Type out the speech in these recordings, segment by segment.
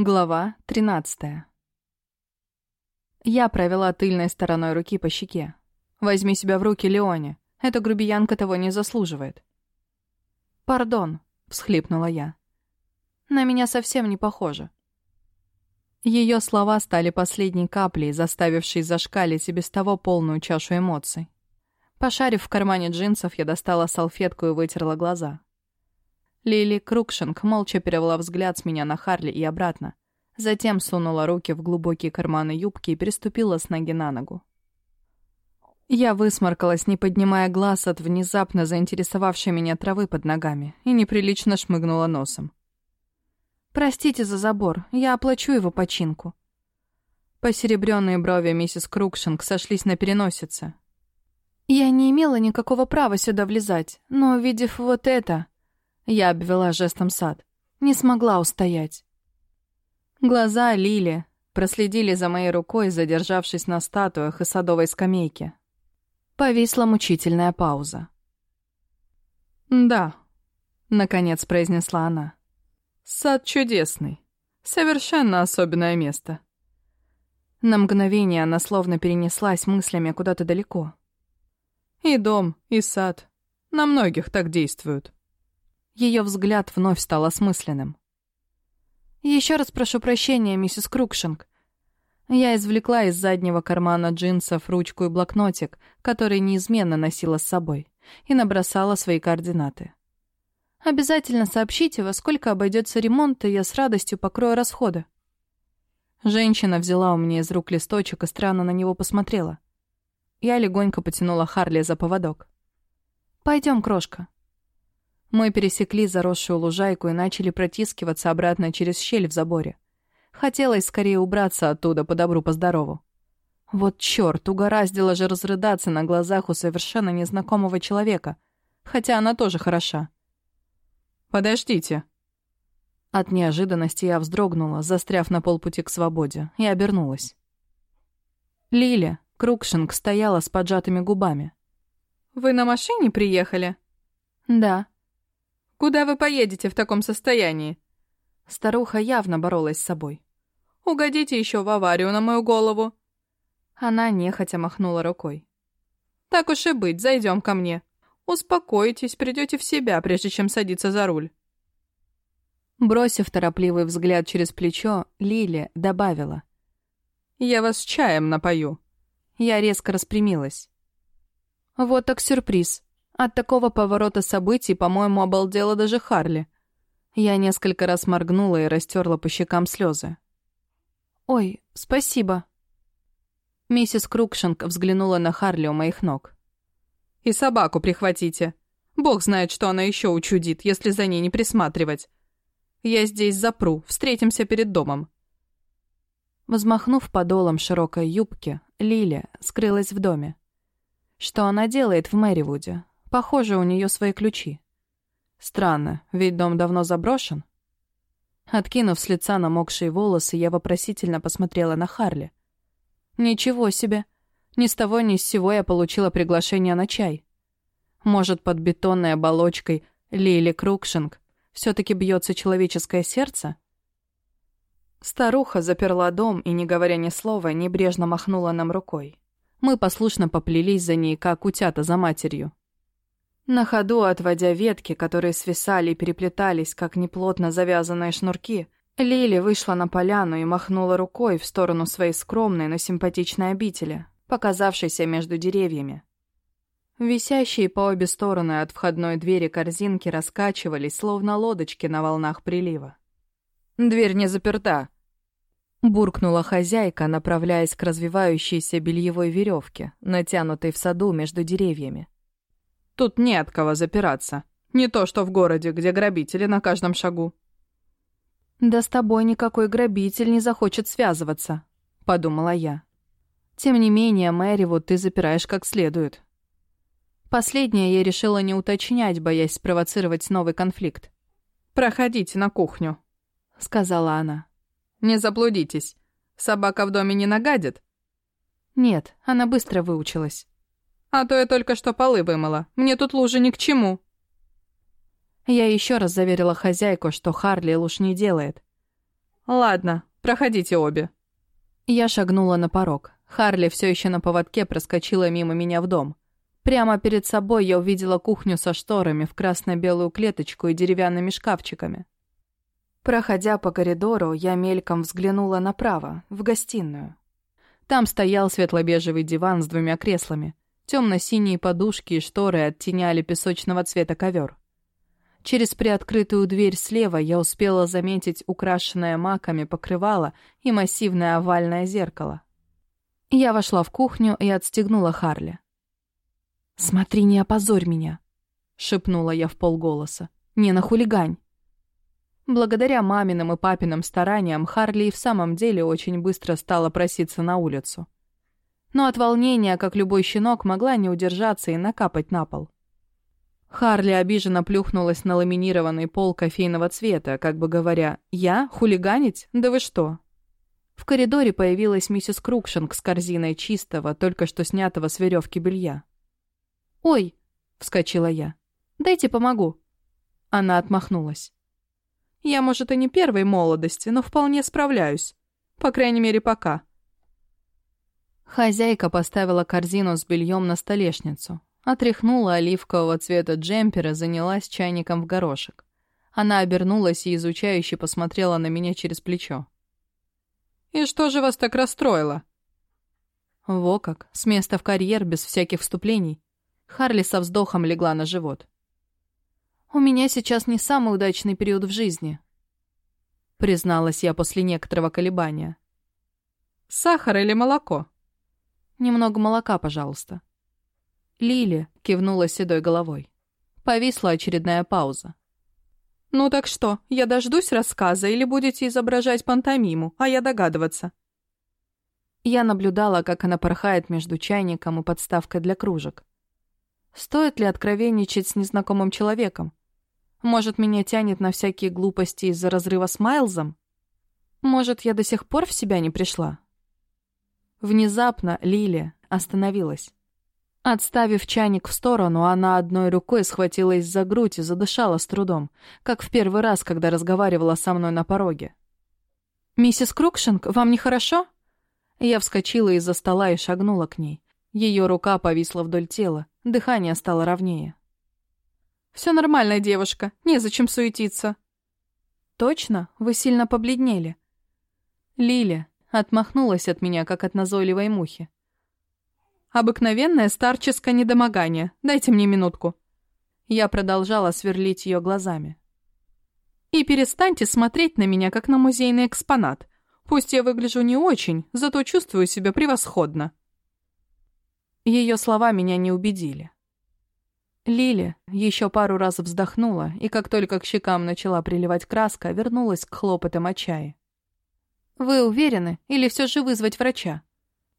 Глава 13 Я провела тыльной стороной руки по щеке. «Возьми себя в руки, Леоне. Эта грубиянка того не заслуживает». «Пардон», — всхлипнула я. «На меня совсем не похоже». Ее слова стали последней каплей, заставившей зашкалить и без того полную чашу эмоций. Пошарив в кармане джинсов, я достала салфетку и вытерла глаза. Лили Крукшинг молча перевела взгляд с меня на Харли и обратно. Затем сунула руки в глубокие карманы юбки и переступила с ноги на ногу. Я высморкалась, не поднимая глаз от внезапно заинтересовавшей меня травы под ногами, и неприлично шмыгнула носом. «Простите за забор, я оплачу его починку». Посеребрённые брови миссис Крукшинг сошлись на переносице. «Я не имела никакого права сюда влезать, но, увидев вот это...» Я обвела жестом сад. Не смогла устоять. Глаза Лили проследили за моей рукой, задержавшись на статуях и садовой скамейке. Повисла мучительная пауза. «Да», — наконец произнесла она. «Сад чудесный. Совершенно особенное место». На мгновение она словно перенеслась мыслями куда-то далеко. «И дом, и сад. На многих так действуют». Ее взгляд вновь стал осмысленным. «Еще раз прошу прощения, миссис Крукшинг». Я извлекла из заднего кармана джинсов ручку и блокнотик, который неизменно носила с собой, и набросала свои координаты. «Обязательно сообщите, во сколько обойдется ремонт, и я с радостью покрою расходы». Женщина взяла у меня из рук листочек и странно на него посмотрела. Я легонько потянула Харли за поводок. «Пойдем, крошка». Мы пересекли заросшую лужайку и начали протискиваться обратно через щель в заборе. Хотелось скорее убраться оттуда по добру, по здорову. Вот чёрт, угораздило же разрыдаться на глазах у совершенно незнакомого человека. Хотя она тоже хороша. «Подождите». От неожиданности я вздрогнула, застряв на полпути к свободе, и обернулась. Лиля, Крукшинг, стояла с поджатыми губами. «Вы на машине приехали?» «Да», Куда вы поедете в таком состоянии?» Старуха явно боролась с собой. «Угодите еще в аварию на мою голову!» Она нехотя махнула рукой. «Так уж и быть, зайдем ко мне. Успокойтесь, придете в себя, прежде чем садиться за руль». Бросив торопливый взгляд через плечо, Лили добавила. «Я вас чаем напою». Я резко распрямилась. «Вот так сюрприз. От такого поворота событий, по-моему, обалдела даже Харли. Я несколько раз моргнула и растерла по щекам слезы. «Ой, спасибо». Миссис Крукшинг взглянула на Харли у моих ног. «И собаку прихватите. Бог знает, что она еще учудит, если за ней не присматривать. Я здесь запру, встретимся перед домом». Взмахнув подолом широкой юбки, Лиля скрылась в доме. Что она делает в Мэривуде? Похоже, у нее свои ключи. Странно, ведь дом давно заброшен. Откинув с лица намокшие волосы, я вопросительно посмотрела на Харли. «Ничего себе! Ни с того ни с сего я получила приглашение на чай. Может, под бетонной оболочкой Лили Крукшинг все-таки бьется человеческое сердце?» Старуха заперла дом и, не говоря ни слова, небрежно махнула нам рукой. Мы послушно поплелись за ней, как утята за матерью. На ходу, отводя ветки, которые свисали и переплетались, как неплотно завязанные шнурки, Лили вышла на поляну и махнула рукой в сторону своей скромной, но симпатичной обители, показавшейся между деревьями. Висящие по обе стороны от входной двери корзинки раскачивались, словно лодочки на волнах прилива. «Дверь не заперта», — буркнула хозяйка, направляясь к развивающейся бельевой веревке, натянутой в саду между деревьями. Тут не от кого запираться. Не то, что в городе, где грабители на каждом шагу. «Да с тобой никакой грабитель не захочет связываться», — подумала я. «Тем не менее, Мэри, вот ты запираешь как следует». Последнее я решила не уточнять, боясь спровоцировать новый конфликт. «Проходите на кухню», — сказала она. «Не заблудитесь. Собака в доме не нагадит?» «Нет, она быстро выучилась». А то я только что полы вымыла. Мне тут лужи ни к чему». Я еще раз заверила хозяйку, что Харли луж не делает. Ладно, проходите обе. Я шагнула на порог. Харли все еще на поводке проскочила мимо меня в дом. Прямо перед собой я увидела кухню со шторами в красно-белую клеточку и деревянными шкафчиками. Проходя по коридору, я мельком взглянула направо, в гостиную. Там стоял светло-бежевый диван с двумя креслами. Темно-синие подушки и шторы оттеняли песочного цвета ковер. Через приоткрытую дверь слева я успела заметить украшенное маками покрывало и массивное овальное зеркало. Я вошла в кухню и отстегнула Харли. «Смотри, не опозорь меня», — шепнула я в полголоса. «Не нахулигань». Благодаря маминым и папиным стараниям Харли и в самом деле очень быстро стала проситься на улицу. Но от волнения, как любой щенок, могла не удержаться и накапать на пол. Харли обиженно плюхнулась на ламинированный пол кофейного цвета, как бы говоря, «Я? Хулиганить? Да вы что?» В коридоре появилась миссис Крукшинг с корзиной чистого, только что снятого с веревки белья. «Ой!» — вскочила я. «Дайте помогу». Она отмахнулась. «Я, может, и не первой молодости, но вполне справляюсь. По крайней мере, пока». Хозяйка поставила корзину с бельем на столешницу, отряхнула оливкового цвета джемпера, занялась чайником в горошек. Она обернулась и изучающе посмотрела на меня через плечо. «И что же вас так расстроило?» Во как, с места в карьер, без всяких вступлений. Харли со вздохом легла на живот. «У меня сейчас не самый удачный период в жизни», — призналась я после некоторого колебания. «Сахар или молоко?» «Немного молока, пожалуйста». Лили кивнула седой головой. Повисла очередная пауза. «Ну так что, я дождусь рассказа или будете изображать пантомиму, а я догадываться?» Я наблюдала, как она порхает между чайником и подставкой для кружек. Стоит ли откровенничать с незнакомым человеком? Может, меня тянет на всякие глупости из-за разрыва с Майлзом? Может, я до сих пор в себя не пришла? Внезапно Лилия остановилась. Отставив чайник в сторону, она одной рукой схватилась за грудь и задышала с трудом, как в первый раз, когда разговаривала со мной на пороге. «Миссис Крукшинг, вам нехорошо?» Я вскочила из-за стола и шагнула к ней. Ее рука повисла вдоль тела, дыхание стало ровнее. «Все нормально, девушка, незачем суетиться». «Точно? Вы сильно побледнели». Лиля отмахнулась от меня, как от назойливой мухи. «Обыкновенное старческое недомогание. Дайте мне минутку». Я продолжала сверлить ее глазами. «И перестаньте смотреть на меня, как на музейный экспонат. Пусть я выгляжу не очень, зато чувствую себя превосходно». Ее слова меня не убедили. Лили еще пару раз вздохнула, и как только к щекам начала приливать краска, вернулась к хлопотам о чае. «Вы уверены? Или все же вызвать врача?»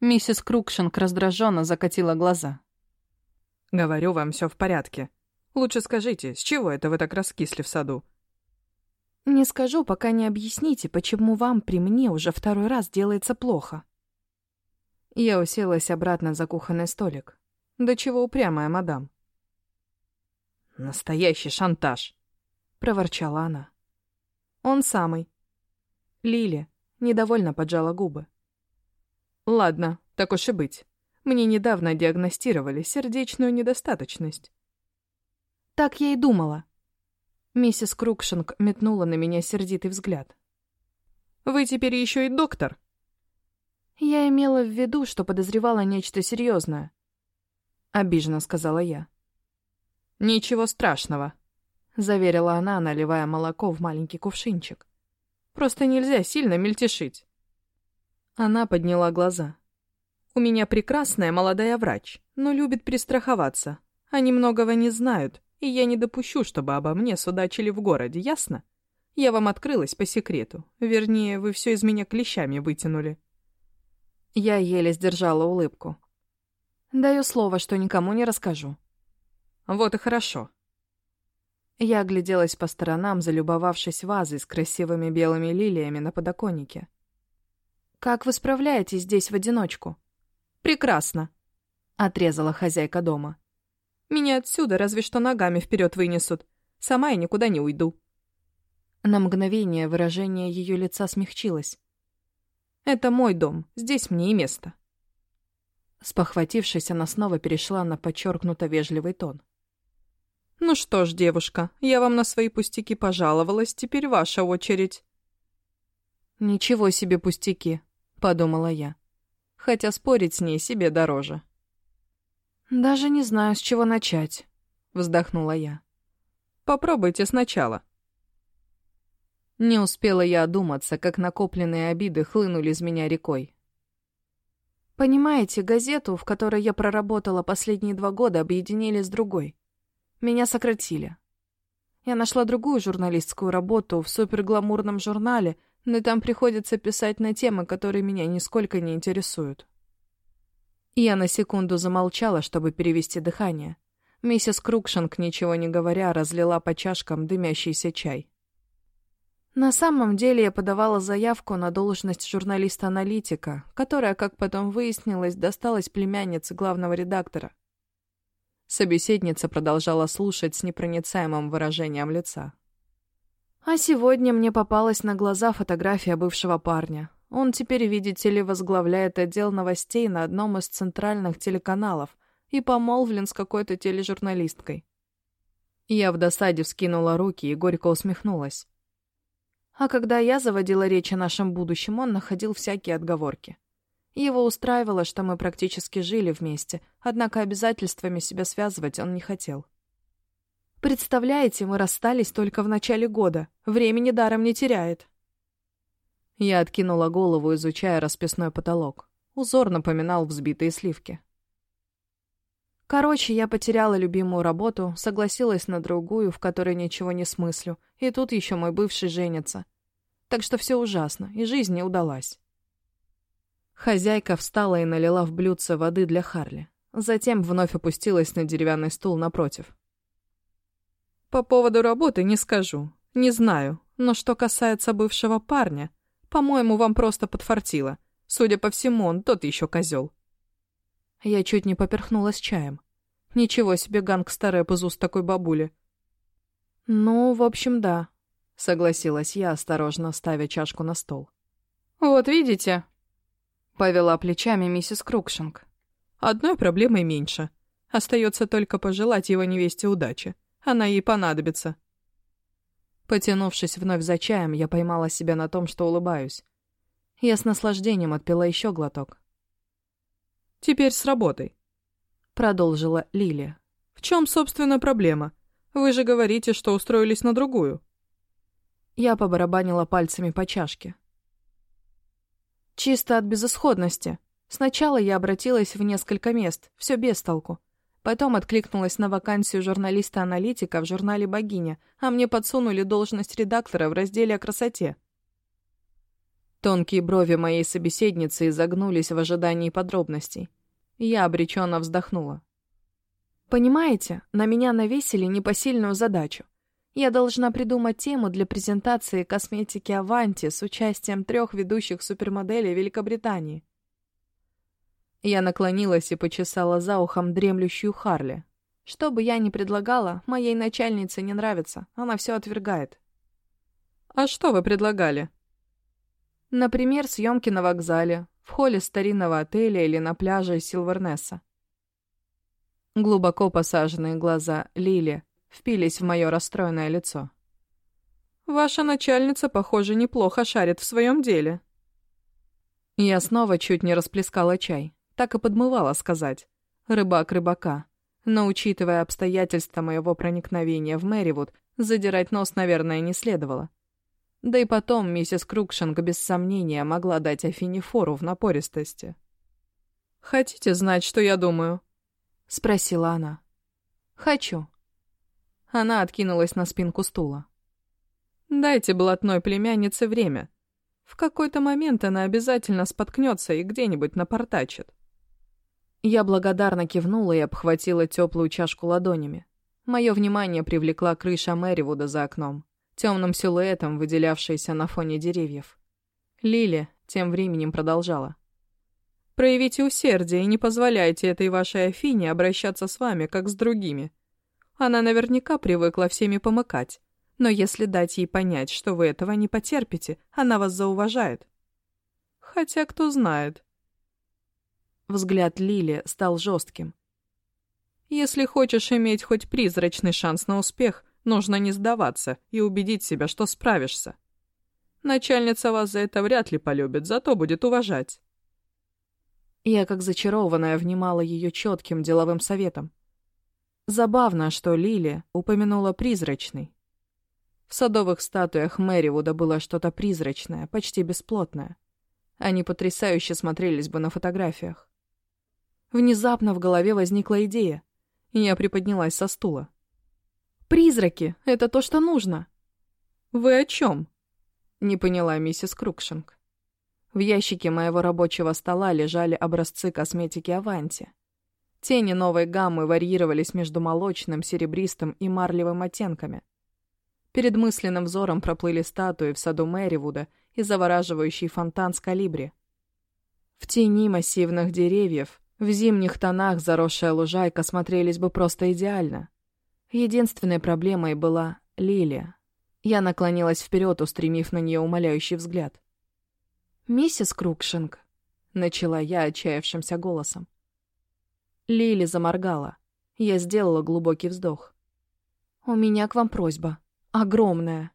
Миссис Крукшинг раздраженно закатила глаза. «Говорю вам, все в порядке. Лучше скажите, с чего это вы так раскисли в саду?» «Не скажу, пока не объясните, почему вам при мне уже второй раз делается плохо», я уселась обратно за кухонный столик. Да чего упрямая мадам. «Настоящий шантаж!» — проворчала она. «Он самый». Лили недовольно поджала губы. «Ладно, так уж и быть. Мне недавно диагностировали сердечную недостаточность». «Так я и думала». Миссис Крукшинг метнула на меня сердитый взгляд. «Вы теперь еще и доктор?» «Я имела в виду, что подозревала нечто серьезное», — обиженно сказала я. «Ничего страшного», — заверила она, наливая молоко в маленький кувшинчик. «Просто нельзя сильно мельтешить». Она подняла глаза. «У меня прекрасная молодая врач, но любит пристраховаться. Они многого не знают, и я не допущу, чтобы обо мне судачили в городе, ясно? Я вам открылась по секрету. Вернее, вы все из меня клещами вытянули». Я еле сдержала улыбку. Даю слово, что никому не расскажу. Вот и хорошо. Я огляделась по сторонам, залюбовавшись вазой с красивыми белыми лилиями на подоконнике. «Как вы справляетесь здесь в одиночку?» «Прекрасно», — отрезала хозяйка дома. «Меня отсюда разве что ногами вперед вынесут. Сама я никуда не уйду». На мгновение выражение ее лица смягчилось. «Это мой дом, здесь мне и место». Спохватившись, она снова перешла на подчеркнуто вежливый тон. «Ну что ж, девушка, я вам на свои пустяки пожаловалась, теперь ваша очередь». «Ничего себе пустяки», — подумала я. Хотя спорить с ней себе дороже. «Даже не знаю, с чего начать», — вздохнула я. «Попробуйте сначала». Не успела я одуматься, как накопленные обиды хлынули из меня рекой. Понимаете, газету, в которой я проработала последние два года, объединили с другой. Меня сократили. Я нашла другую журналистскую работу в супергламурном журнале, но там приходится писать на темы, которые меня нисколько не интересуют. Я на секунду замолчала, чтобы перевести дыхание. Миссис Крукшинг, ничего не говоря, разлила по чашкам дымящийся чай. На самом деле я подавала заявку на должность журналиста-аналитика, которая, как потом выяснилось, досталась племяннице главного редактора. Собеседница продолжала слушать с непроницаемым выражением лица. А сегодня мне попалась на глаза фотография бывшего парня. Он теперь, видите ли, возглавляет отдел новостей на одном из центральных телеканалов и помолвлен с какой-то тележурналисткой. Я в досаде вскинула руки и горько усмехнулась. А когда я заводила речь о нашем будущем, он находил всякие отговорки. Его устраивало, что мы практически жили вместе, однако обязательствами себя связывать он не хотел. Представляете, мы расстались только в начале года. Времени даром не теряет. Я откинула голову, изучая расписной потолок. Узор напоминал взбитые сливки. Короче, я потеряла любимую работу, согласилась на другую, в которой ничего не смыслю, и тут еще мой бывший женится. Так что все ужасно, и жизнь не удалась. Хозяйка встала и налила в блюдце воды для Харли. Затем вновь опустилась на деревянный стул напротив. «По поводу работы не скажу. Не знаю. Но что касается бывшего парня, по-моему, вам просто подфартило. Судя по всему, он тот еще козел. Я чуть не поперхнулась чаем. Ничего себе гангстер-рэп из уст такой бабули. «Ну, в общем, да», — согласилась я, осторожно ставя чашку на стол. «Вот видите?» — повела плечами миссис Крукшинг. «Одной проблемой меньше. Остается только пожелать его невесте удачи. Она ей понадобится». Потянувшись вновь за чаем, я поймала себя на том, что улыбаюсь. Я с наслаждением отпила еще глоток. Теперь с работой», — продолжила Лилия. «В чем, собственно, проблема? Вы же говорите, что устроились на другую». Я побарабанила пальцами по чашке. «Чисто от безысходности. Сначала я обратилась в несколько мест, все без толку. Потом откликнулась на вакансию журналиста-аналитика в журнале «Богиня», а мне подсунули должность редактора в разделе о красоте. Тонкие брови моей собеседницы изогнулись в ожидании подробностей. Я обреченно вздохнула. «Понимаете, на меня навесили непосильную задачу. Я должна придумать тему для презентации косметики Аванти с участием трех ведущих супермоделей Великобритании». Я наклонилась и почесала за ухом дремлющую Харли. Что бы я ни предлагала, моей начальнице не нравится, она все отвергает. «А что вы предлагали?» Например, съемки на вокзале, в холле старинного отеля или на пляже Силвернесса. Глубоко посаженные глаза Лили впились в мое расстроенное лицо. «Ваша начальница, похоже, неплохо шарит в своем деле». Я снова чуть не расплескала чай, так и подмывала сказать. Рыбак рыбака. Но, учитывая обстоятельства моего проникновения в Мэривуд, задирать нос, наверное, не следовало. Да и потом миссис Крукшинг без сомнения могла дать Афине фору в напористости. «Хотите знать, что я думаю?» — спросила она. «Хочу». Она откинулась на спинку стула. «Дайте блатной племяннице время. В какой-то момент она обязательно споткнется и где-нибудь напортачит». Я благодарно кивнула и обхватила теплую чашку ладонями. Мое внимание привлекла крыша Мэривуда за окном темным силуэтом, выделявшаяся на фоне деревьев. Лили тем временем продолжала. «Проявите усердие и не позволяйте этой вашей Афине обращаться с вами, как с другими. Она наверняка привыкла всеми помыкать. Но если дать ей понять, что вы этого не потерпите, она вас зауважает. Хотя кто знает. Взгляд Лили стал жестким. Если хочешь иметь хоть призрачный шанс на успех, нужно не сдаваться и убедить себя, что справишься. Начальница вас за это вряд ли полюбит, зато будет уважать. Я, как зачарованная, внимала ее четким деловым советом. Забавно, что Лили упомянула призрачный. В садовых статуях Мэривуда было что-то призрачное, почти бесплотное. Они потрясающе смотрелись бы на фотографиях. Внезапно в голове возникла идея, и я приподнялась со стула. «Призраки! Это то, что нужно!» «Вы о чем?» — не поняла миссис Крукшинг. В ящике моего рабочего стола лежали образцы косметики Аванти. Тени новой гаммы варьировались между молочным, серебристым и марлевым оттенками — Перед мысленным взором проплыли статуи в саду Мэривуда и завораживающий фонтан с калибри. В тени массивных деревьев, в зимних тонах заросшая лужайка смотрелись бы просто идеально. Единственной проблемой была Лилия. Я наклонилась вперед, устремив на нее умоляющий взгляд. «Миссис Крукшинг», — начала я отчаявшимся голосом. Лили заморгала. Я сделала глубокий вздох. «У меня к вам просьба», огромная.